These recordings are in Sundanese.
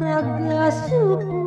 raga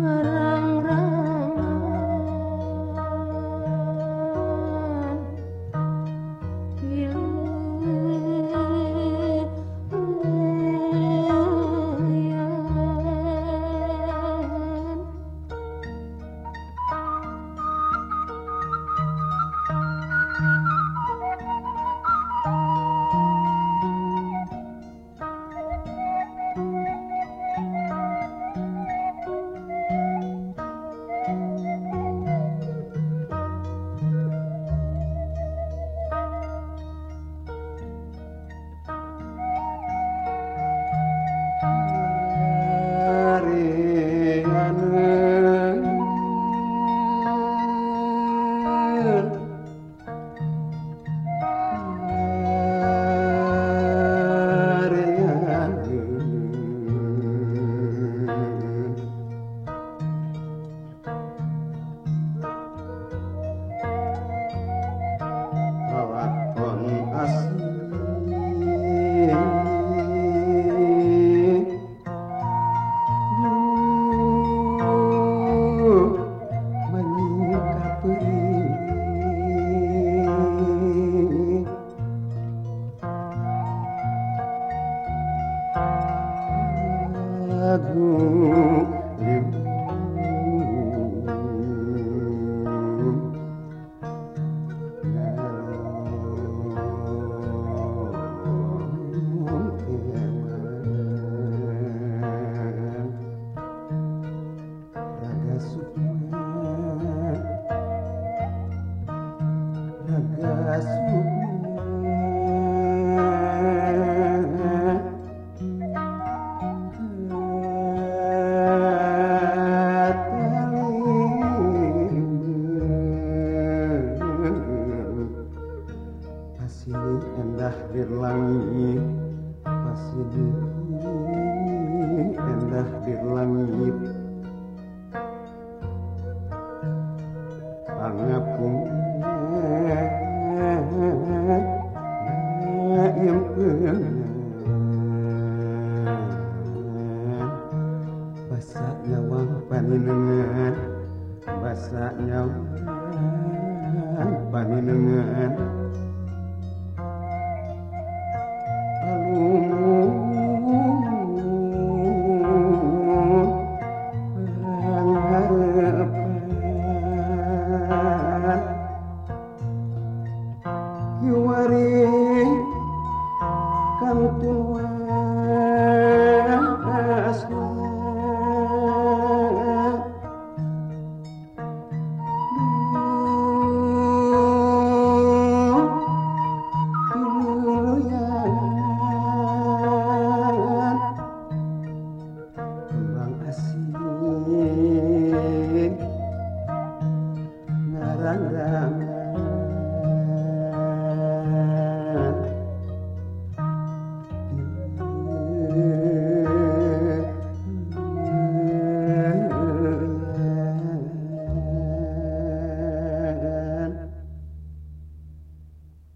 Rara. endah dirlangi pasidi endah dirlangi pangapun yang basa nyawang paninengan basa nyawang paninengan.